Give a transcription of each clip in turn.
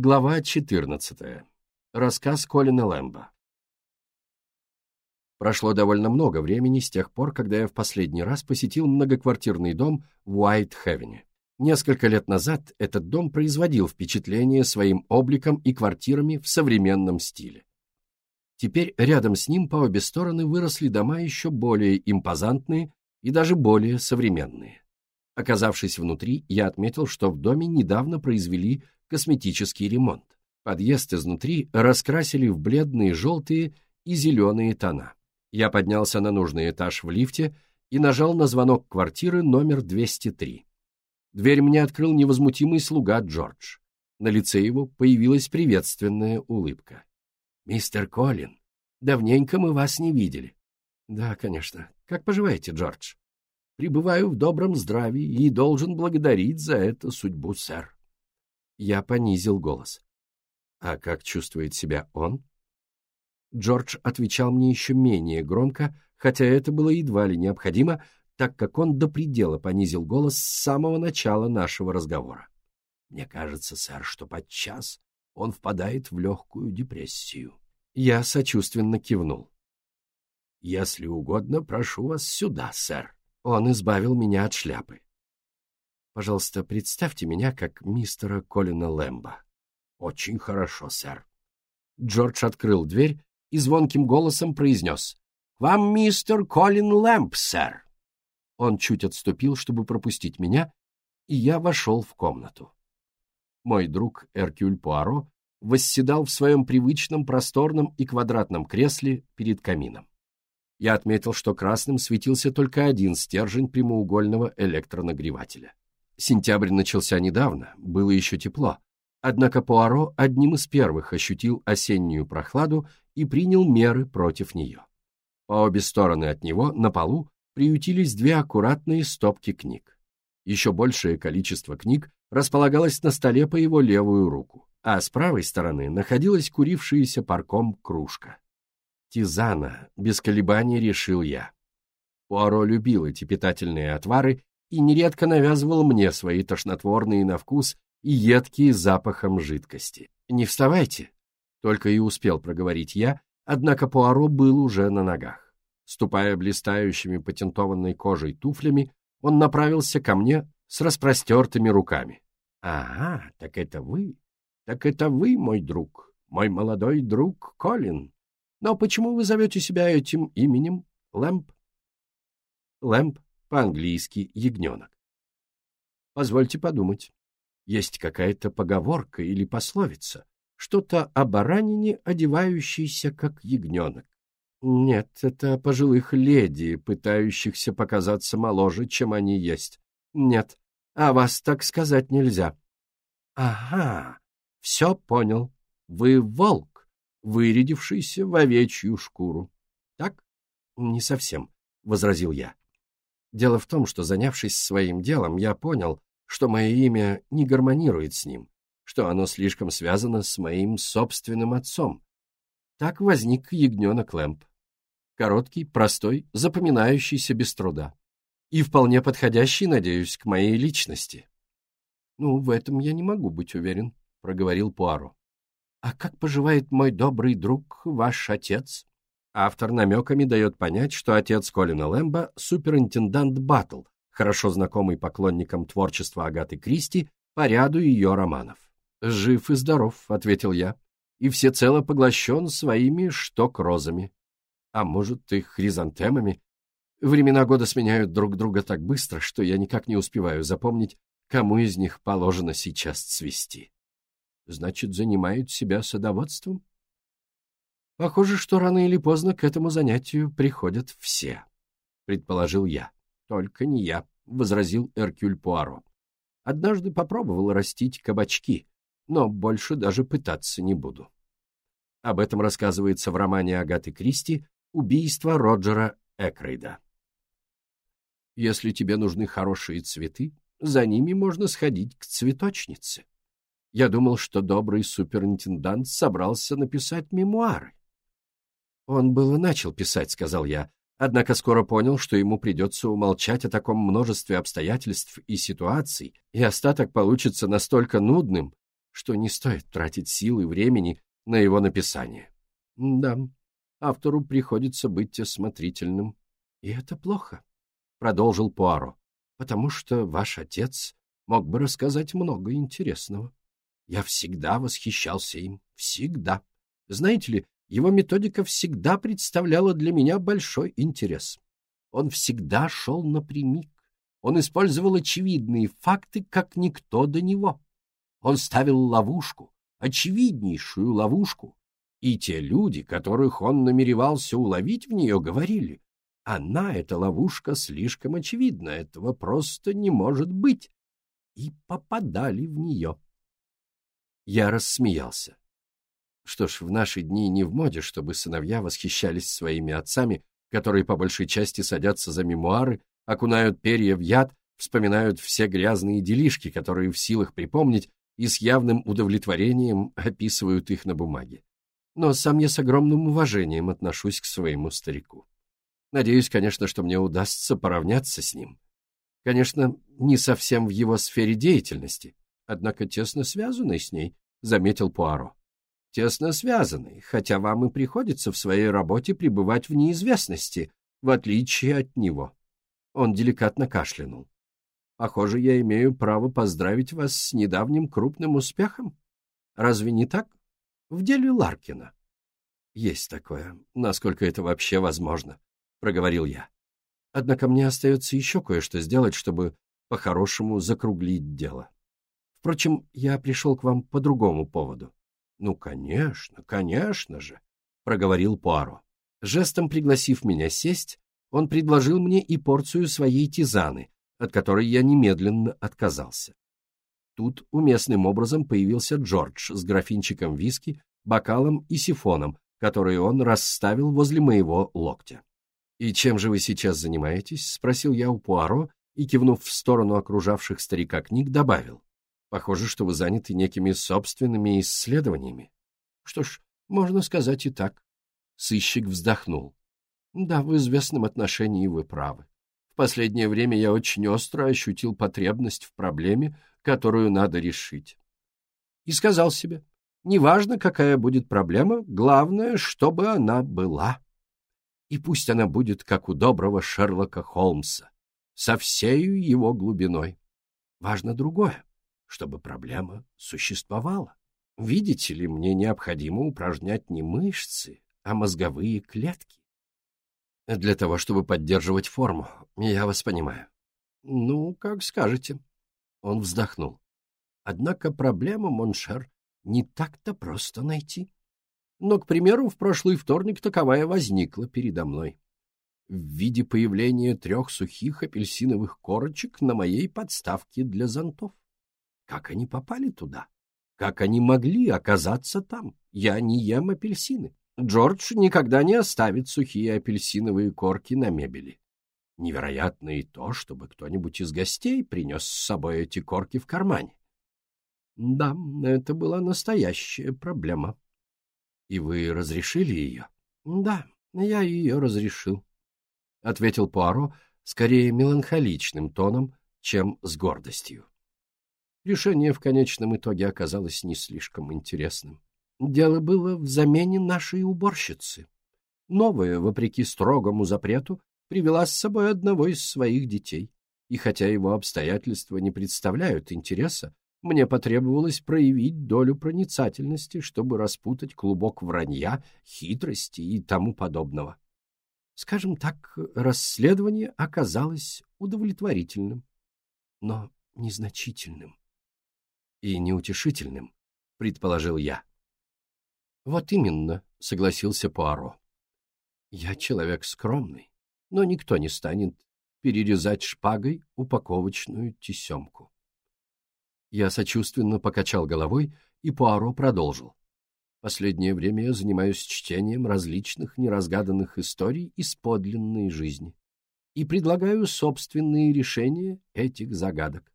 Глава 14. Рассказ Колина Лэмба. Прошло довольно много времени с тех пор, когда я в последний раз посетил многоквартирный дом в Уайт-Хевене. Несколько лет назад этот дом производил впечатление своим обликом и квартирами в современном стиле. Теперь рядом с ним по обе стороны выросли дома еще более импозантные и даже более современные. Оказавшись внутри, я отметил, что в доме недавно произвели косметический ремонт. Подъезд изнутри раскрасили в бледные желтые и зеленые тона. Я поднялся на нужный этаж в лифте и нажал на звонок квартиры номер 203. Дверь мне открыл невозмутимый слуга Джордж. На лице его появилась приветственная улыбка. «Мистер Коллин, давненько мы вас не видели». «Да, конечно. Как поживаете, Джордж?» «Пребываю в добром здравии и должен благодарить за это судьбу, сэр». Я понизил голос. «А как чувствует себя он?» Джордж отвечал мне еще менее громко, хотя это было едва ли необходимо, так как он до предела понизил голос с самого начала нашего разговора. «Мне кажется, сэр, что подчас он впадает в легкую депрессию». Я сочувственно кивнул. «Если угодно, прошу вас сюда, сэр». Он избавил меня от шляпы. Пожалуйста, представьте меня как мистера Колина Лэмба. Очень хорошо, сэр. Джордж открыл дверь и звонким голосом произнес. — Вам мистер Колин Лэмб, сэр. Он чуть отступил, чтобы пропустить меня, и я вошел в комнату. Мой друг Эркюль Пуаро восседал в своем привычном просторном и квадратном кресле перед камином. Я отметил, что красным светился только один стержень прямоугольного электронагревателя. Сентябрь начался недавно, было еще тепло. Однако Пуаро одним из первых ощутил осеннюю прохладу и принял меры против нее. По обе стороны от него, на полу, приютились две аккуратные стопки книг. Еще большее количество книг располагалось на столе по его левую руку, а с правой стороны находилась курившаяся парком кружка. Тизана, без колебаний решил я. Пуаро любил эти питательные отвары и нередко навязывал мне свои тошнотворные на вкус и едкие запахом жидкости. «Не вставайте!» — только и успел проговорить я, однако Пуаро был уже на ногах. Ступая блистающими патентованной кожей туфлями, он направился ко мне с распростертыми руками. «Ага, так это вы! Так это вы, мой друг, мой молодой друг Колин. Но почему вы зовете себя этим именем, Лэмп?» Лэмп по-английски ягненок. Позвольте подумать. Есть какая-то поговорка или пословица, что-то о баранине, одевающейся как ягненок. Нет, это пожилых леди, пытающихся показаться моложе, чем они есть. Нет, а вас так сказать нельзя. Ага, все понял. Вы волк, вырядившийся в овечью шкуру. Так? Не совсем, — возразил я. Дело в том, что, занявшись своим делом, я понял, что мое имя не гармонирует с ним, что оно слишком связано с моим собственным отцом. Так возник ягненок Лэмп. Короткий, простой, запоминающийся без труда. И вполне подходящий, надеюсь, к моей личности. «Ну, в этом я не могу быть уверен», — проговорил Пуаро. «А как поживает мой добрый друг, ваш отец?» Автор намеками дает понять, что отец Колина Лэмба — суперинтендант Баттл, хорошо знакомый поклонникам творчества Агаты Кристи по ряду ее романов. «Жив и здоров», — ответил я, — «и всецело поглощен своими шток-розами. А может, их хризантемами? Времена года сменяют друг друга так быстро, что я никак не успеваю запомнить, кому из них положено сейчас цвести. Значит, занимают себя садоводством? Похоже, что рано или поздно к этому занятию приходят все, предположил я. Только не я, возразил Эркюль Пуаро. Однажды попробовал растить кабачки, но больше даже пытаться не буду. Об этом рассказывается в романе Агаты Кристи «Убийство Роджера Экрейда». Если тебе нужны хорошие цветы, за ними можно сходить к цветочнице. Я думал, что добрый суперинтендант собрался написать мемуары. «Он было начал писать», — сказал я, однако скоро понял, что ему придется умолчать о таком множестве обстоятельств и ситуаций, и остаток получится настолько нудным, что не стоит тратить силы и времени на его написание. Да, автору приходится быть осмотрительным. И это плохо, — продолжил Пуаро, — потому что ваш отец мог бы рассказать много интересного. Я всегда восхищался им, всегда. Знаете ли, его методика всегда представляла для меня большой интерес. Он всегда шел напрямик. Он использовал очевидные факты, как никто до него. Он ставил ловушку, очевиднейшую ловушку. И те люди, которых он намеревался уловить в нее, говорили, она, эта ловушка, слишком очевидна, этого просто не может быть. И попадали в нее. Я рассмеялся. Что ж, в наши дни не в моде, чтобы сыновья восхищались своими отцами, которые по большей части садятся за мемуары, окунают перья в яд, вспоминают все грязные делишки, которые в силах припомнить, и с явным удовлетворением описывают их на бумаге. Но сам я с огромным уважением отношусь к своему старику. Надеюсь, конечно, что мне удастся поравняться с ним. Конечно, не совсем в его сфере деятельности, однако тесно связанный с ней, — заметил Пуаро. Тесно связанный, хотя вам и приходится в своей работе пребывать в неизвестности, в отличие от него. Он деликатно кашлянул. Похоже, я имею право поздравить вас с недавним крупным успехом. Разве не так? В деле Ларкина. Есть такое, насколько это вообще возможно, — проговорил я. Однако мне остается еще кое-что сделать, чтобы по-хорошему закруглить дело. Впрочем, я пришел к вам по другому поводу. — Ну, конечно, конечно же, — проговорил Пуаро. Жестом пригласив меня сесть, он предложил мне и порцию своей тизаны, от которой я немедленно отказался. Тут уместным образом появился Джордж с графинчиком виски, бокалом и сифоном, который он расставил возле моего локтя. «И чем же вы сейчас занимаетесь?» — спросил я у Пуаро и, кивнув в сторону окружавших старика книг, добавил. «Похоже, что вы заняты некими собственными исследованиями». «Что ж, можно сказать и так». Сыщик вздохнул. «Да, в известном отношении вы правы последнее время я очень остро ощутил потребность в проблеме, которую надо решить. И сказал себе, неважно, какая будет проблема, главное, чтобы она была. И пусть она будет, как у доброго Шерлока Холмса, со всею его глубиной. Важно другое, чтобы проблема существовала. Видите ли, мне необходимо упражнять не мышцы, а мозговые клетки. Для того, чтобы поддерживать форму. Я вас понимаю. Ну, как скажете. Он вздохнул. Однако проблему, mon cher, не так-то просто найти. Но, к примеру, в прошлый вторник таковая возникла передо мной. В виде появления трех сухих апельсиновых корочек на моей подставке для зонтов. Как они попали туда? Как они могли оказаться там? Я не ем апельсины. Джордж никогда не оставит сухие апельсиновые корки на мебели. Невероятно и то, чтобы кто-нибудь из гостей принес с собой эти корки в кармане. Да, это была настоящая проблема. И вы разрешили ее? Да, я ее разрешил, — ответил Пуаро скорее меланхоличным тоном, чем с гордостью. Решение в конечном итоге оказалось не слишком интересным. Дело было в замене нашей уборщицы. Новая, вопреки строгому запрету, привела с собой одного из своих детей. И хотя его обстоятельства не представляют интереса, мне потребовалось проявить долю проницательности, чтобы распутать клубок вранья, хитрости и тому подобного. Скажем так, расследование оказалось удовлетворительным, но незначительным и неутешительным, предположил я. Вот именно, согласился Пуаро. Я человек скромный, но никто не станет перерезать шпагой упаковочную тесемку. Я сочувственно покачал головой, и Пуаро продолжил. Последнее время я занимаюсь чтением различных неразгаданных историй из подлинной жизни и предлагаю собственные решения этих загадок.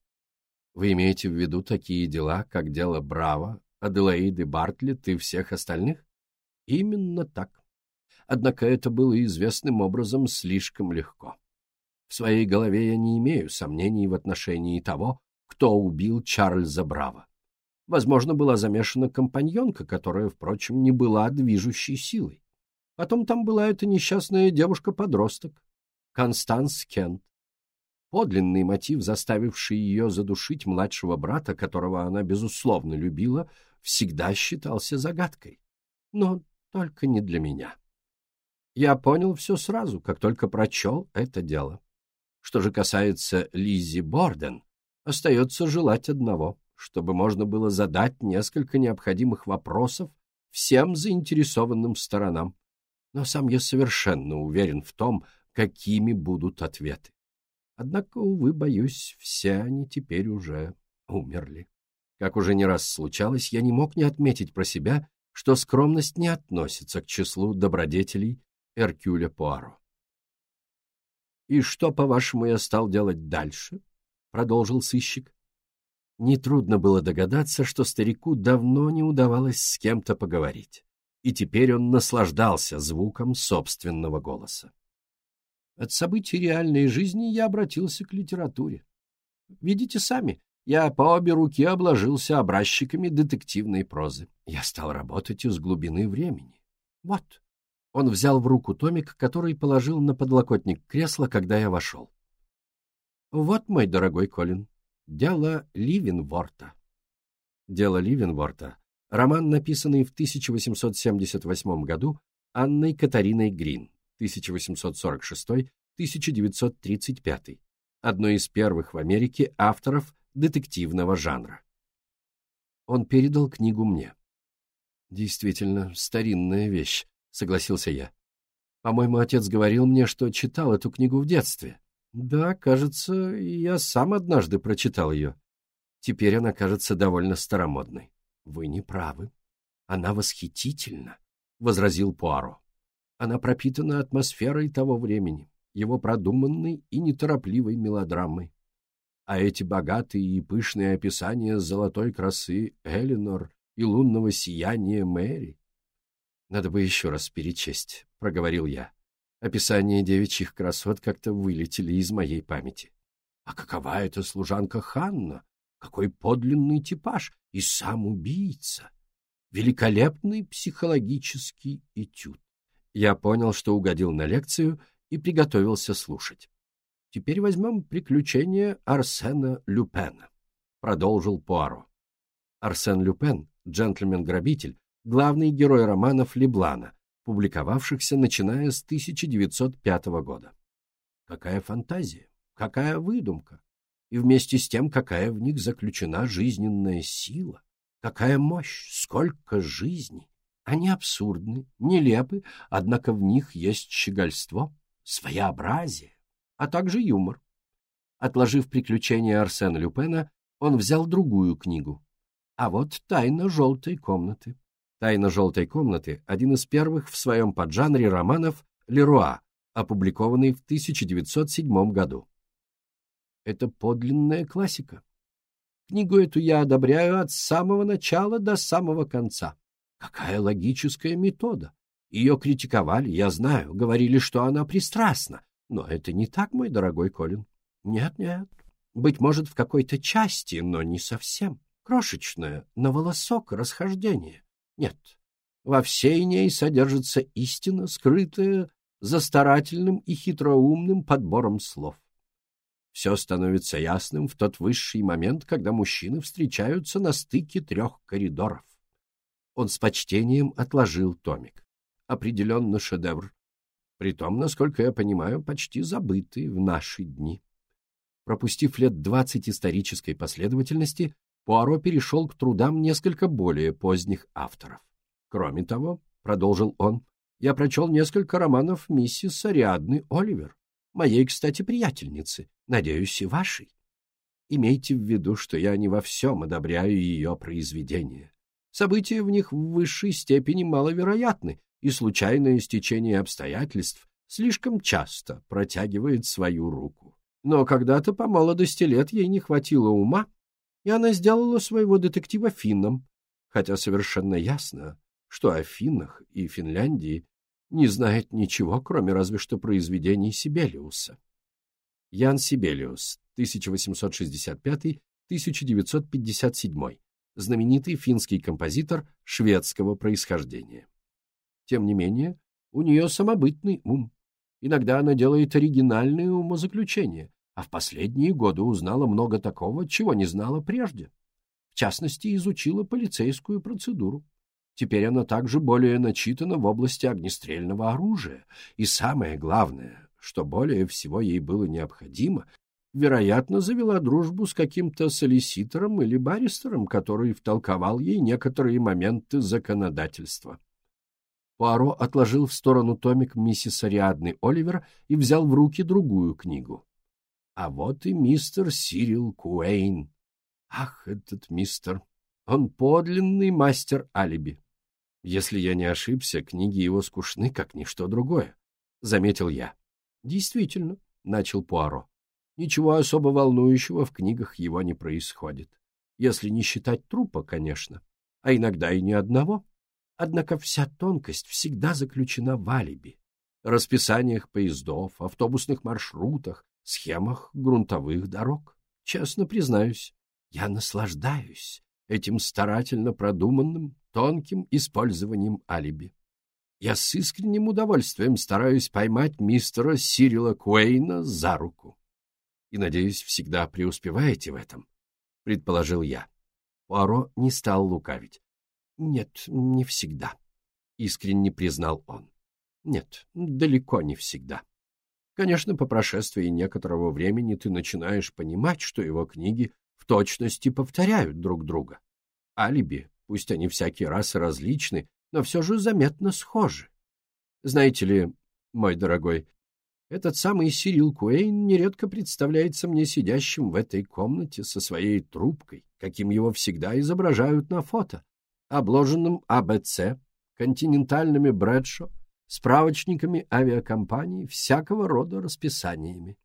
Вы имеете в виду такие дела, как дело Браво Аделаиды Бартлетт и всех остальных? Именно так. Однако это было известным образом слишком легко. В своей голове я не имею сомнений в отношении того, кто убил Чарльза Браво. Возможно, была замешана компаньонка, которая, впрочем, не была движущей силой. Потом там была эта несчастная девушка-подросток, Констанс Кент. Подлинный мотив, заставивший ее задушить младшего брата, которого она, безусловно, любила, всегда считался загадкой. Но только не для меня. Я понял все сразу, как только прочел это дело. Что же касается Лизи Борден, остается желать одного, чтобы можно было задать несколько необходимых вопросов всем заинтересованным сторонам. Но сам я совершенно уверен в том, какими будут ответы. Однако, увы, боюсь, все они теперь уже умерли. Как уже не раз случалось, я не мог не отметить про себя, что скромность не относится к числу добродетелей Эркюля Пуаро. «И что, по-вашему, я стал делать дальше?» — продолжил сыщик. Нетрудно было догадаться, что старику давно не удавалось с кем-то поговорить, и теперь он наслаждался звуком собственного голоса. От событий реальной жизни я обратился к литературе. Видите сами, я по обе руки обложился образчиками детективной прозы. Я стал работать из глубины времени. Вот. Он взял в руку томик, который положил на подлокотник кресла, когда я вошел. Вот, мой дорогой Колин, дело Ливенворта. Дело Ливенворта — роман, написанный в 1878 году Анной Катариной Грин, 1846-1935, одной из первых в Америке авторов детективного жанра. Он передал книгу мне. Действительно, старинная вещь, согласился я. По-моему, отец говорил мне, что читал эту книгу в детстве. Да, кажется, я сам однажды прочитал ее. Теперь она кажется довольно старомодной. Вы не правы. Она восхитительна, — возразил Пуаро. Она пропитана атмосферой того времени, его продуманной и неторопливой мелодрамой. А эти богатые и пышные описания золотой красы Эленор и лунного сияния Мэри надо бы еще раз перечесть, — проговорил я. Описание девичьих красот как-то вылетели из моей памяти. А какова эта служанка Ханна? Какой подлинный типаж! И сам убийца! Великолепный психологический этюд. Я понял, что угодил на лекцию и приготовился слушать. Теперь возьмем приключения Арсена Люпена, — продолжил Пуаро. Арсен Люпен, джентльмен-грабитель, главный герой романов Леблана, публиковавшихся начиная с 1905 года. Какая фантазия, какая выдумка, и вместе с тем, какая в них заключена жизненная сила, какая мощь, сколько жизней. Они абсурдны, нелепы, однако в них есть щегольство, своеобразие, а также юмор. Отложив приключения Арсена Люпена, он взял другую книгу. А вот «Тайна желтой комнаты». «Тайна желтой комнаты» — один из первых в своем поджанре романов Леруа, опубликованный в 1907 году. Это подлинная классика. Книгу эту я одобряю от самого начала до самого конца. Какая логическая метода! Ее критиковали, я знаю, говорили, что она пристрастна. Но это не так, мой дорогой Колин. Нет-нет. Быть может, в какой-то части, но не совсем. Крошечное, на волосок расхождение. Нет, во всей ней содержится истина, скрытая за старательным и хитроумным подбором слов. Все становится ясным в тот высший момент, когда мужчины встречаются на стыке трех коридоров. Он с почтением отложил томик. Определенно шедевр. Притом, насколько я понимаю, почти забытый в наши дни. Пропустив лет двадцать исторической последовательности, Пуаро перешел к трудам несколько более поздних авторов. Кроме того, продолжил он, я прочел несколько романов миссис Ариадны Оливер, моей, кстати, приятельницы, надеюсь, и вашей. Имейте в виду, что я не во всем одобряю ее произведения. События в них в высшей степени маловероятны, и случайное стечение обстоятельств слишком часто протягивает свою руку. Но когда-то по молодости лет ей не хватило ума и она сделала своего детектива финном, хотя совершенно ясно, что о Финнах и Финляндии не знает ничего, кроме разве что произведений Сибелиуса. Ян Сибелиус, 1865-1957, знаменитый финский композитор шведского происхождения. Тем не менее, у нее самобытный ум. Иногда она делает оригинальные умозаключения, а в последние годы узнала много такого, чего не знала прежде. В частности, изучила полицейскую процедуру. Теперь она также более начитана в области огнестрельного оружия. И самое главное, что более всего ей было необходимо, вероятно, завела дружбу с каким-то солиситором или баристером, который втолковал ей некоторые моменты законодательства. Пуаро отложил в сторону томик миссис Ариадны Оливер и взял в руки другую книгу. А вот и мистер Сирил Куэйн. Ах, этот мистер! Он подлинный мастер алиби. Если я не ошибся, книги его скучны, как ничто другое, — заметил я. — Действительно, — начал Пуаро. Ничего особо волнующего в книгах его не происходит. Если не считать трупа, конечно, а иногда и ни одного. Однако вся тонкость всегда заключена в алиби, расписаниях поездов, автобусных маршрутах, схемах грунтовых дорог. Честно признаюсь, я наслаждаюсь этим старательно продуманным, тонким использованием алиби. Я с искренним удовольствием стараюсь поймать мистера Сирила Куэйна за руку. И, надеюсь, всегда преуспеваете в этом, — предположил я. Пуаро не стал лукавить. — Нет, не всегда, — искренне признал он. — Нет, далеко не всегда. Конечно, по прошествии некоторого времени ты начинаешь понимать, что его книги в точности повторяют друг друга. Алиби, пусть они всякий раз различны, но все же заметно схожи. Знаете ли, мой дорогой, этот самый Сирил Куэйн нередко представляется мне сидящим в этой комнате со своей трубкой, каким его всегда изображают на фото, обложенным АБЦ, континентальными Брэдшо, справочниками авиакомпаний, всякого рода расписаниями.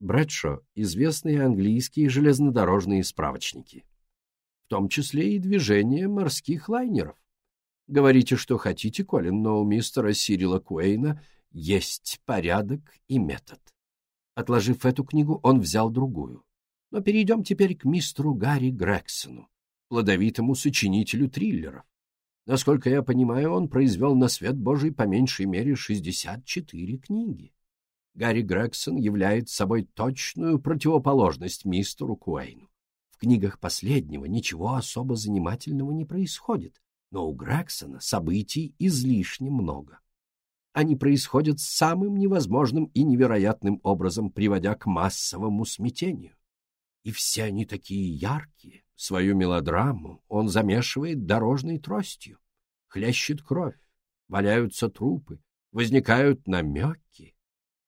Брэдшо — известные английские железнодорожные справочники, в том числе и движение морских лайнеров. Говорите, что хотите, Колин, но у мистера Сирила Куэйна есть порядок и метод. Отложив эту книгу, он взял другую. Но перейдем теперь к мистеру Гарри Грексону, плодовитому сочинителю триллеров. Насколько я понимаю, он произвел на свет Божий по меньшей мере 64 книги. Гарри Грегсон является собой точную противоположность мистеру Куэйну. В книгах последнего ничего особо занимательного не происходит, но у Грексона событий излишне много. Они происходят самым невозможным и невероятным образом, приводя к массовому смятению. И все они такие яркие. Свою мелодраму он замешивает дорожной тростью. Хлещет кровь, валяются трупы, возникают намеки.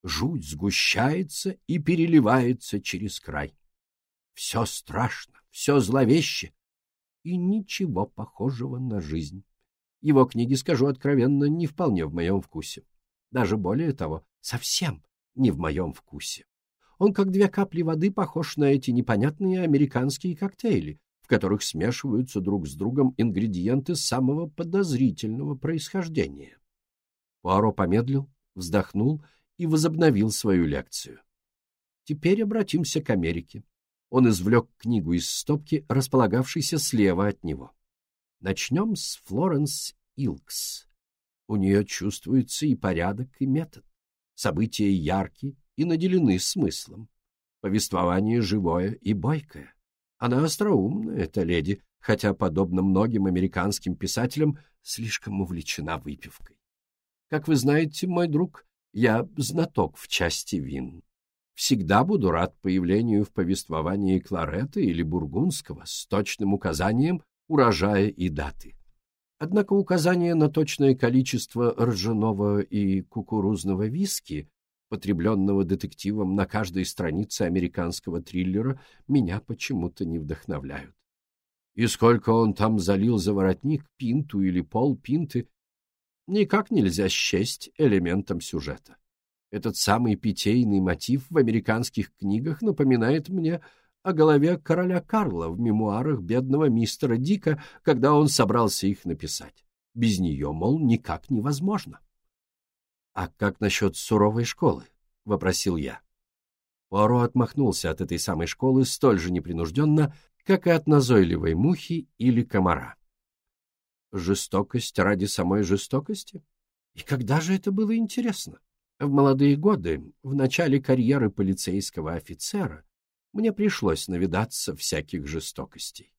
Жуть сгущается и переливается через край. Все страшно, все зловеще, и ничего похожего на жизнь. Его книги, скажу откровенно, не вполне в моем вкусе. Даже более того, совсем не в моем вкусе. Он, как две капли воды, похож на эти непонятные американские коктейли, в которых смешиваются друг с другом ингредиенты самого подозрительного происхождения. Пуаро помедлил, вздохнул и возобновил свою лекцию. Теперь обратимся к Америке. Он извлек книгу из стопки, располагавшейся слева от него. Начнем с Флоренс Илкс. У нее чувствуется и порядок, и метод. События яркие и наделены смыслом. Повествование живое и бойкое. Она остроумная, эта леди, хотя, подобно многим американским писателям, слишком увлечена выпивкой. Как вы знаете, мой друг, я знаток в части вин. Всегда буду рад появлению в повествовании Кларета или Бургундского с точным указанием урожая и даты. Однако указание на точное количество ржаного и кукурузного виски, потребленного детективом на каждой странице американского триллера, меня почему-то не вдохновляют. И сколько он там залил за воротник, пинту или полпинты, никак нельзя счесть элементом сюжета. Этот самый питейный мотив в американских книгах напоминает мне о голове короля Карла в мемуарах бедного мистера Дика, когда он собрался их написать. Без нее, мол, никак невозможно. — А как насчет суровой школы? — вопросил я. Пуаро отмахнулся от этой самой школы столь же непринужденно, как и от назойливой мухи или комара. Жестокость ради самой жестокости? И когда же это было интересно? В молодые годы, в начале карьеры полицейского офицера, мне пришлось навидаться всяких жестокостей.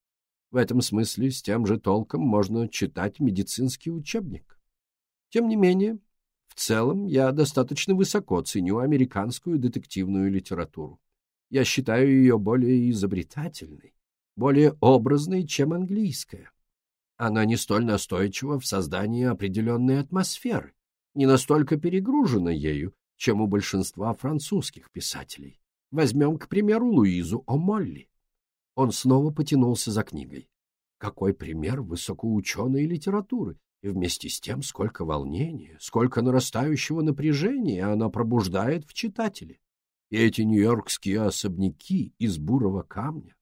В этом смысле с тем же толком можно читать медицинский учебник. Тем не менее, в целом я достаточно высоко ценю американскую детективную литературу. Я считаю ее более изобретательной, более образной, чем английская. Она не столь настойчива в создании определенной атмосферы, не настолько перегружена ею, чем у большинства французских писателей. Возьмем, к примеру, Луизу О'Молли. Он снова потянулся за книгой. Какой пример высокоученой литературы! И вместе с тем, сколько волнения, сколько нарастающего напряжения она пробуждает в читателе. И эти нью-йоркские особняки из бурого камня.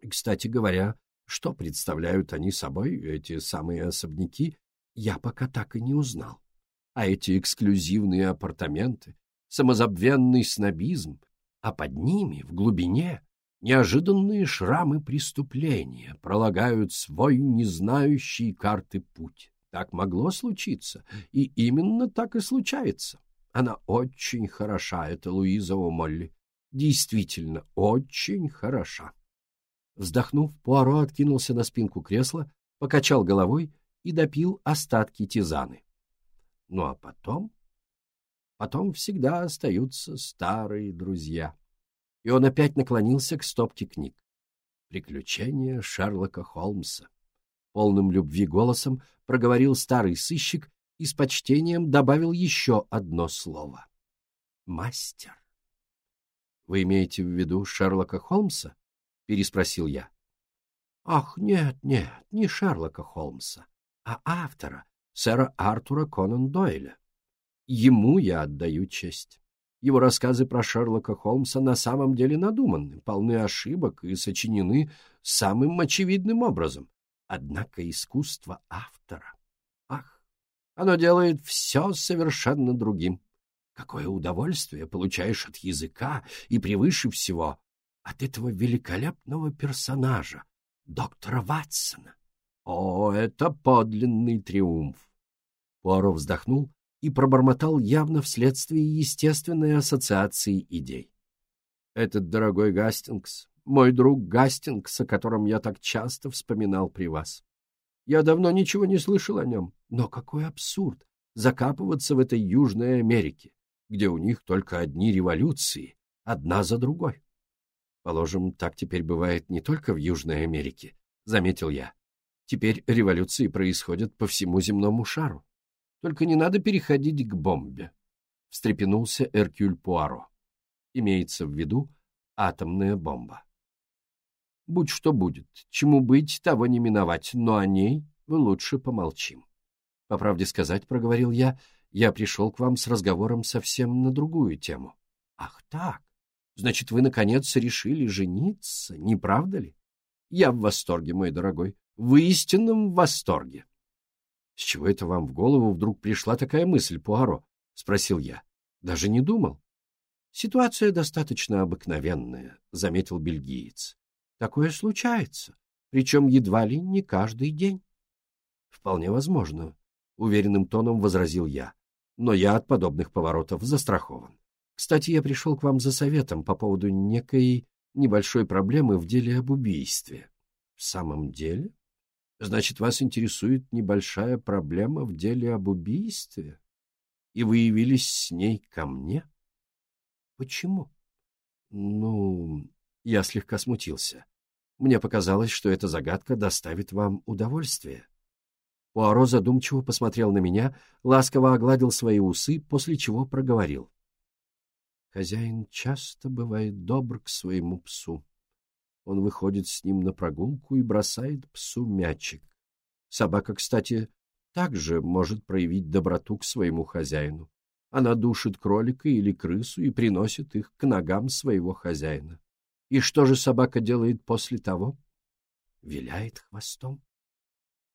И, кстати говоря, что представляют они собой, эти самые особняки, я пока так и не узнал. А эти эксклюзивные апартаменты, самозабвенный снобизм, а под ними, в глубине, неожиданные шрамы преступления пролагают свой незнающий карты путь. Так могло случиться, и именно так и случается. Она очень хороша, эта Луиза О'Молли. Действительно, очень хороша. Вздохнув, Пуаро откинулся на спинку кресла, покачал головой и допил остатки тизаны. Ну а потом... Потом всегда остаются старые друзья и он опять наклонился к стопке книг. «Приключения Шерлока Холмса». Полным любви голосом проговорил старый сыщик и с почтением добавил еще одно слово. «Мастер». «Вы имеете в виду Шерлока Холмса?» — переспросил я. «Ах, нет, нет, не Шерлока Холмса, а автора, сэра Артура Конан Дойля. Ему я отдаю честь. Его рассказы про Шерлока Холмса на самом деле надуманы, полны ошибок и сочинены самым очевидным образом. Однако искусство автора... Ах, оно делает все совершенно другим. Какое удовольствие получаешь от языка и, превыше всего, от этого великолепного персонажа, доктора Ватсона. О, это подлинный триумф! Пуаро вздохнул и пробормотал явно вследствие естественной ассоциации идей. «Этот дорогой Гастингс, мой друг Гастингс, о котором я так часто вспоминал при вас. Я давно ничего не слышал о нем, но какой абсурд закапываться в этой Южной Америке, где у них только одни революции, одна за другой. Положим, так теперь бывает не только в Южной Америке, — заметил я. Теперь революции происходят по всему земному шару. Только не надо переходить к бомбе, — встрепенулся Эркюль Пуаро. Имеется в виду атомная бомба. Будь что будет, чему быть, того не миновать, но о ней лучше помолчим. По правде сказать, — проговорил я, — я пришел к вам с разговором совсем на другую тему. Ах так, значит, вы, наконец, решили жениться, не правда ли? Я в восторге, мой дорогой, в истинном восторге. — С чего это вам в голову вдруг пришла такая мысль, Пуаро? — спросил я. — Даже не думал. — Ситуация достаточно обыкновенная, — заметил бельгиец. — Такое случается, причем едва ли не каждый день. — Вполне возможно, — уверенным тоном возразил я. Но я от подобных поворотов застрахован. Кстати, я пришел к вам за советом по поводу некой небольшой проблемы в деле об убийстве. — В самом деле? Значит, вас интересует небольшая проблема в деле об убийстве? И вы явились с ней ко мне? Почему? Ну, я слегка смутился. Мне показалось, что эта загадка доставит вам удовольствие. Пуаро задумчиво посмотрел на меня, ласково огладил свои усы, после чего проговорил. Хозяин часто бывает добр к своему псу. Он выходит с ним на прогулку и бросает псу мячик. Собака, кстати, также может проявить доброту к своему хозяину. Она душит кролика или крысу и приносит их к ногам своего хозяина. И что же собака делает после того? Виляет хвостом.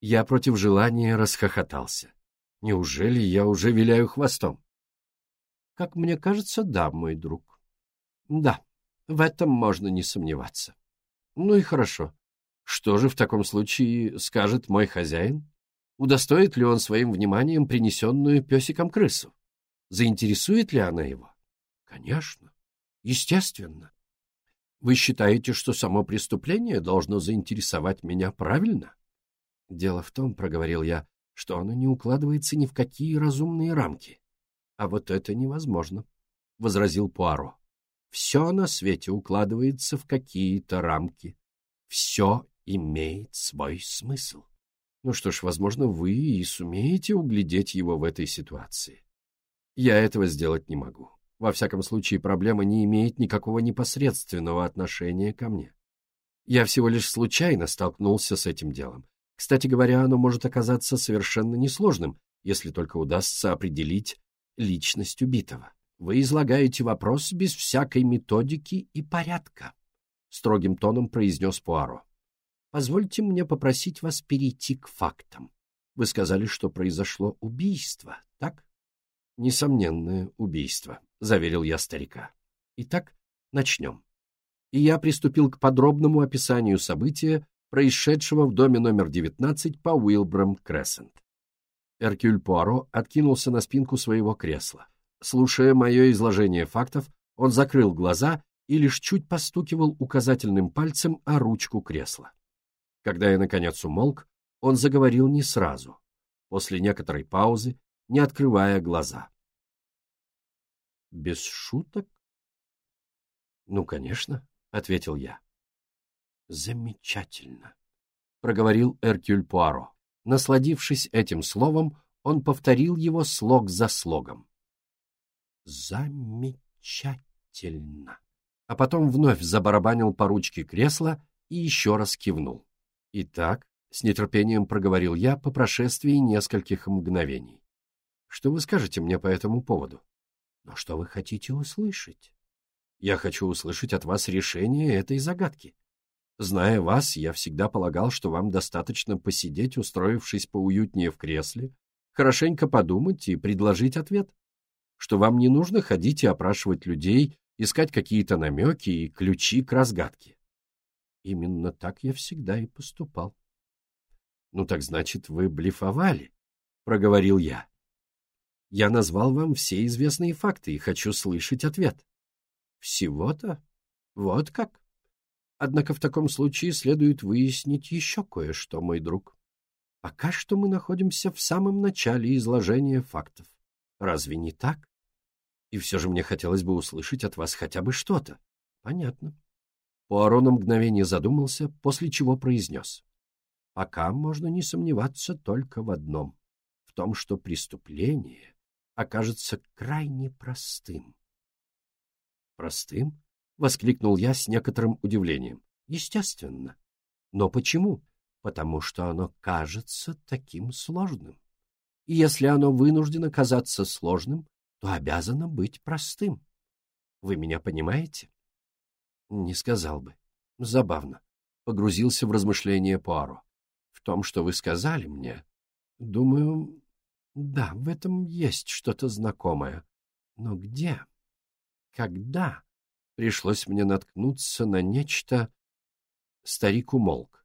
Я против желания расхохотался. Неужели я уже виляю хвостом? Как мне кажется, да, мой друг. Да, в этом можно не сомневаться. Ну и хорошо. Что же в таком случае скажет мой хозяин? Удостоит ли он своим вниманием принесенную песиком крысу? Заинтересует ли она его? Конечно. Естественно. Вы считаете, что само преступление должно заинтересовать меня правильно? Дело в том, — проговорил я, — что оно не укладывается ни в какие разумные рамки. А вот это невозможно, — возразил Пуаро. Все на свете укладывается в какие-то рамки. Все имеет свой смысл. Ну что ж, возможно, вы и сумеете углядеть его в этой ситуации. Я этого сделать не могу. Во всяком случае, проблема не имеет никакого непосредственного отношения ко мне. Я всего лишь случайно столкнулся с этим делом. Кстати говоря, оно может оказаться совершенно несложным, если только удастся определить личность убитого. Вы излагаете вопрос без всякой методики и порядка, — строгим тоном произнес Пуаро. Позвольте мне попросить вас перейти к фактам. Вы сказали, что произошло убийство, так? Несомненное убийство, — заверил я старика. Итак, начнем. И я приступил к подробному описанию события, происшедшего в доме номер 19 по Уилбрам Крессент. Эркюль Пуаро откинулся на спинку своего кресла. Слушая мое изложение фактов, он закрыл глаза и лишь чуть постукивал указательным пальцем о ручку кресла. Когда я, наконец, умолк, он заговорил не сразу, после некоторой паузы, не открывая глаза. «Без шуток?» «Ну, конечно», — ответил я. «Замечательно», — проговорил Эркюль Пуаро. Насладившись этим словом, он повторил его слог за слогом. Замечательно. А потом вновь забарабанил по ручке кресла и еще раз кивнул. Итак, с нетерпением проговорил я по прошествии нескольких мгновений. Что вы скажете мне по этому поводу? Но что вы хотите услышать? Я хочу услышать от вас решение этой загадки. Зная вас, я всегда полагал, что вам достаточно посидеть, устроившись поуютнее в кресле, хорошенько подумать и предложить ответ что вам не нужно ходить и опрашивать людей, искать какие-то намеки и ключи к разгадке. Именно так я всегда и поступал. Ну так значит, вы блефовали, проговорил я. Я назвал вам все известные факты и хочу слышать ответ. Всего-то? Вот как? Однако в таком случае следует выяснить еще кое-что, мой друг. Пока что мы находимся в самом начале изложения фактов. Разве не так? И все же мне хотелось бы услышать от вас хотя бы что-то. Понятно. Пуаро на мгновение задумался, после чего произнес. Пока можно не сомневаться только в одном. В том, что преступление окажется крайне простым. Простым? — воскликнул я с некоторым удивлением. Естественно. Но почему? Потому что оно кажется таким сложным и если оно вынуждено казаться сложным, то обязано быть простым. Вы меня понимаете? Не сказал бы. Забавно. Погрузился в размышления Пуаро. В том, что вы сказали мне, думаю, да, в этом есть что-то знакомое. Но где? Когда? Пришлось мне наткнуться на нечто... Старик умолк.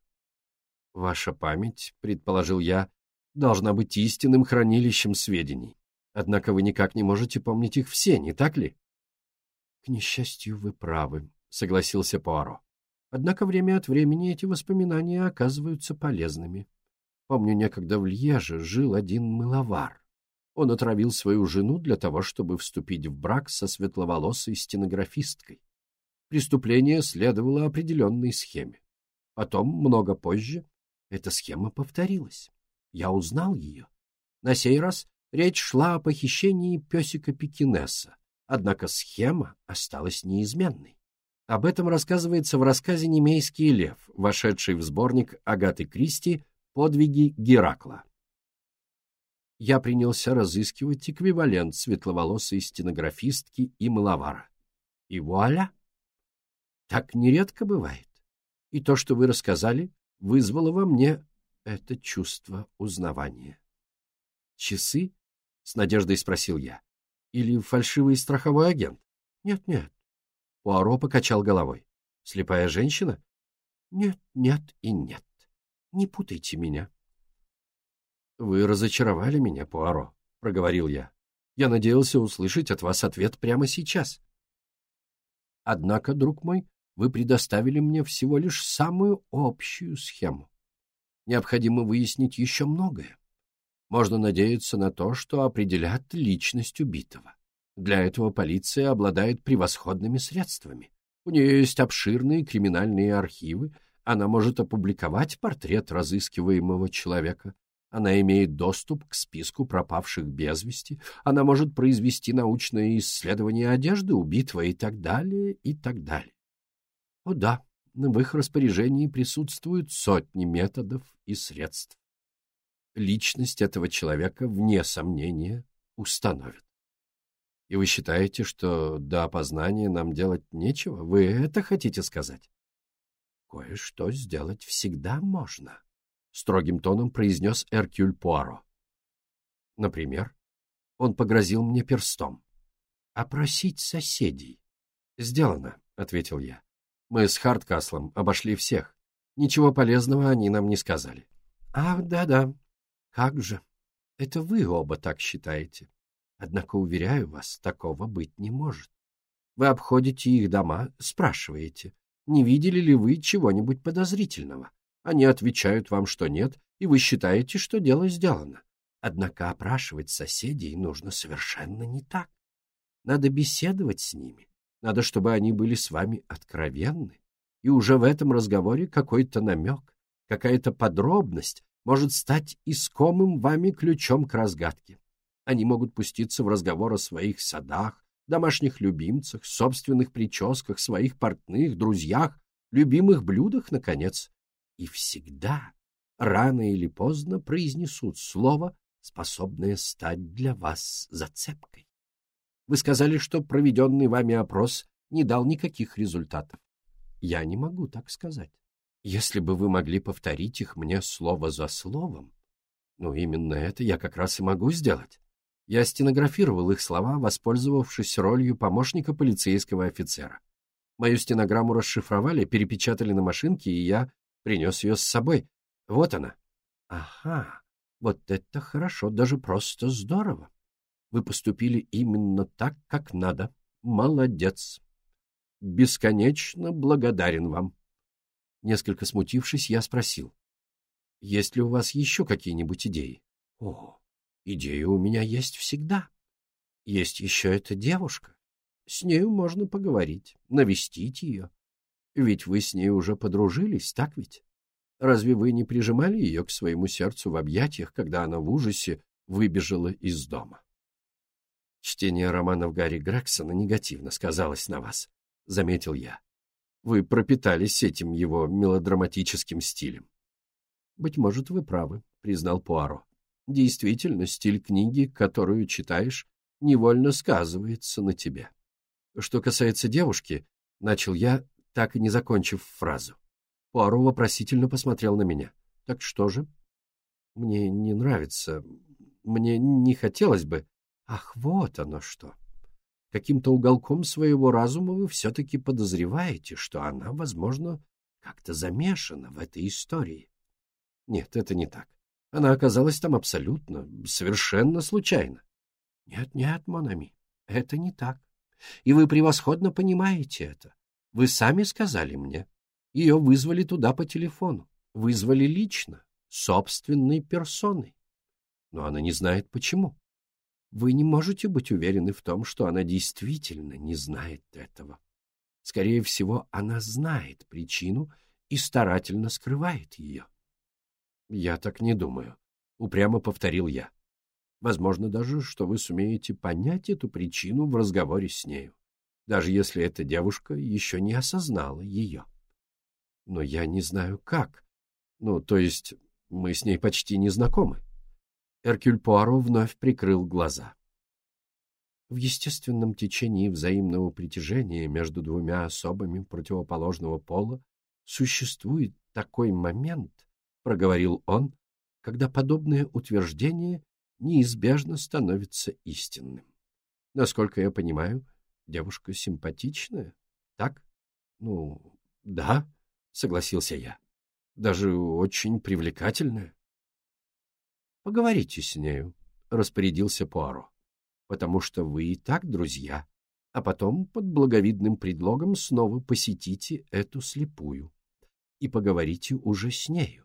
Ваша память, предположил я, должна быть истинным хранилищем сведений. Однако вы никак не можете помнить их все, не так ли? — К несчастью, вы правы, — согласился Пуаро. Однако время от времени эти воспоминания оказываются полезными. Помню, некогда в Льеже жил один мыловар. Он отравил свою жену для того, чтобы вступить в брак со светловолосой стенографисткой. Преступление следовало определенной схеме. Потом, много позже, эта схема повторилась. Я узнал ее. На сей раз речь шла о похищении песика Пекинеса, однако схема осталась неизменной. Об этом рассказывается в рассказе «Немейский лев», вошедший в сборник Агаты Кристи «Подвиги Геракла». Я принялся разыскивать эквивалент светловолосой стенографистки и мыловара. И вуаля! Так нередко бывает. И то, что вы рассказали, вызвало во мне это чувство узнавания. «Часы?» — с надеждой спросил я. «Или фальшивый страховой агент?» «Нет-нет». Пуаро покачал головой. «Слепая женщина?» Нет, нет и нет. Не путайте меня. Вы разочаровали меня, Пуаро, — проговорил я. Я надеялся услышать от вас ответ прямо сейчас. Однако, друг мой, вы предоставили мне всего лишь самую общую схему. Необходимо выяснить еще многое. Можно надеяться на то, что определят личность убитого. Для этого полиция обладает превосходными средствами. У нее есть обширные криминальные архивы, она может опубликовать портрет разыскиваемого человека, она имеет доступ к списку пропавших без вести, она может произвести научное исследование одежды убитого и так далее, и так далее. О да, в их распоряжении присутствуют сотни методов и средств. Личность этого человека, вне сомнения, установят. И вы считаете, что до опознания нам делать нечего? Вы это хотите сказать? Кое-что сделать всегда можно, — строгим тоном произнес Эркюль Пуаро. Например, он погрозил мне перстом. «Опросить соседей». «Сделано», — ответил я. «Мы с Харткаслом обошли всех. Ничего полезного они нам не сказали». «Ах, да-да. Как же. Это вы оба так считаете. Однако, уверяю вас, такого быть не может. Вы обходите их дома, спрашиваете, не видели ли вы чего-нибудь подозрительного. Они отвечают вам, что нет, и вы считаете, что дело сделано. Однако опрашивать соседей нужно совершенно не так. Надо беседовать с ними, надо, чтобы они были с вами откровенны, и уже в этом разговоре какой-то намек, какая-то подробность может стать искомым вами ключом к разгадке. Они могут пуститься в разговор о своих садах, домашних любимцах, собственных прическах, своих портных, друзьях, любимых блюдах, наконец. И всегда, рано или поздно, произнесут слово, способное стать для вас зацепкой. Вы сказали, что проведенный вами опрос не дал никаких результатов. Я не могу так сказать. Если бы вы могли повторить их мне слово за словом, ну, именно это я как раз и могу сделать. Я стенографировал их слова, воспользовавшись ролью помощника полицейского офицера. Мою стенограмму расшифровали, перепечатали на машинке, и я принес ее с собой. Вот она. Ага, вот это хорошо, даже просто здорово. Вы поступили именно так, как надо. Молодец. Бесконечно благодарен вам. Несколько смутившись, я спросил. Есть ли у вас еще какие-нибудь идеи? О, Идея у меня есть всегда. Есть еще эта девушка. С нею можно поговорить, навестить ее. Ведь вы с ней уже подружились, так ведь? Разве вы не прижимали ее к своему сердцу в объятиях, когда она в ужасе выбежала из дома? Чтение романов Гарри Грексона негативно сказалось на вас, — заметил я. Вы пропитались этим его мелодраматическим стилем. — Быть может, вы правы, — признал Пуаро. Действительно, стиль книги, которую читаешь, невольно сказывается на тебе. Что касается девушки, начал я, так и не закончив фразу. Пуаро вопросительно посмотрел на меня. Так что же? Мне не нравится. Мне не хотелось бы. Ах, вот оно что. Каким-то уголком своего разума вы все-таки подозреваете, что она, возможно, как-то замешана в этой истории. Нет, это не так. Она оказалась там абсолютно, совершенно случайно. Нет, нет, Монами, это не так. И вы превосходно понимаете это. Вы сами сказали мне. Ее вызвали туда по телефону. Вызвали лично, собственной персоной. Но она не знает почему. Вы не можете быть уверены в том, что она действительно не знает этого. Скорее всего, она знает причину и старательно скрывает ее. «Я так не думаю», — упрямо повторил я. «Возможно даже, что вы сумеете понять эту причину в разговоре с нею, даже если эта девушка еще не осознала ее. Но я не знаю, как. Ну, то есть мы с ней почти не знакомы». Эркюль Пуаро вновь прикрыл глаза. В естественном течении взаимного притяжения между двумя особами противоположного пола существует такой момент, — проговорил он, когда подобное утверждение неизбежно становится истинным. Насколько я понимаю, девушка симпатичная, так? Ну, да, — согласился я. «Даже очень привлекательная». «Поговорите с нею», — распорядился Пуаро, «потому что вы и так друзья, а потом под благовидным предлогом снова посетите эту слепую и поговорите уже с нею.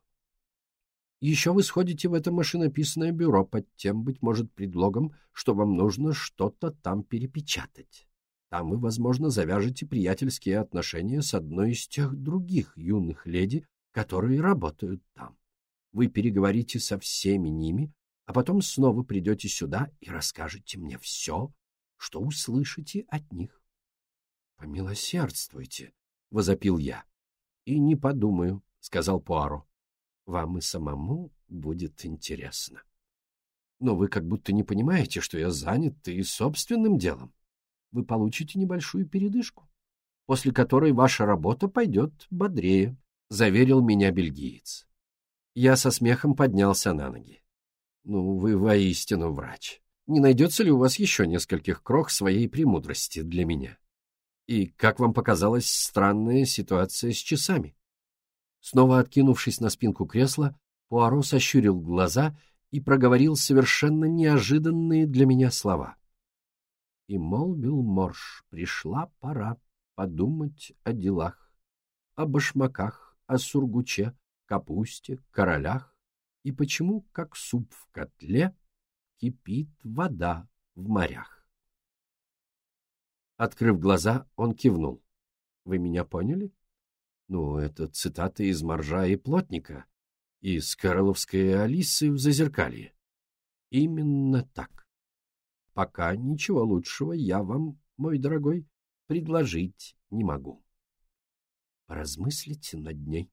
Еще вы сходите в это машинописное бюро под тем, быть может, предлогом, что вам нужно что-то там перепечатать. Там вы, возможно, завяжете приятельские отношения с одной из тех других юных леди, которые работают там. Вы переговорите со всеми ними, а потом снова придете сюда и расскажете мне все, что услышите от них. — Помилосердствуйте, — возопил я. — И не подумаю, — сказал Пуаро. — Вам и самому будет интересно. Но вы как будто не понимаете, что я занят и собственным делом. Вы получите небольшую передышку, после которой ваша работа пойдет бодрее, — заверил меня бельгиец. Я со смехом поднялся на ноги. Ну, вы воистину врач не найдется ли у вас еще нескольких крох своей премудрости для меня? И как вам показалась странная ситуация с часами? Снова откинувшись на спинку кресла, Пуаро сощурил глаза и проговорил совершенно неожиданные для меня слова. И молвил Морж, пришла пора подумать о делах, о башмаках, о сургуче, капусте, королях, и почему, как суп в котле, кипит вода в морях. Открыв глаза, он кивнул. Вы меня поняли? Ну, это цитата из «Моржа и плотника», из Карловской Алисы в Зазеркалье. Именно так. Пока ничего лучшего я вам, мой дорогой, предложить не могу. Поразмыслите над ней.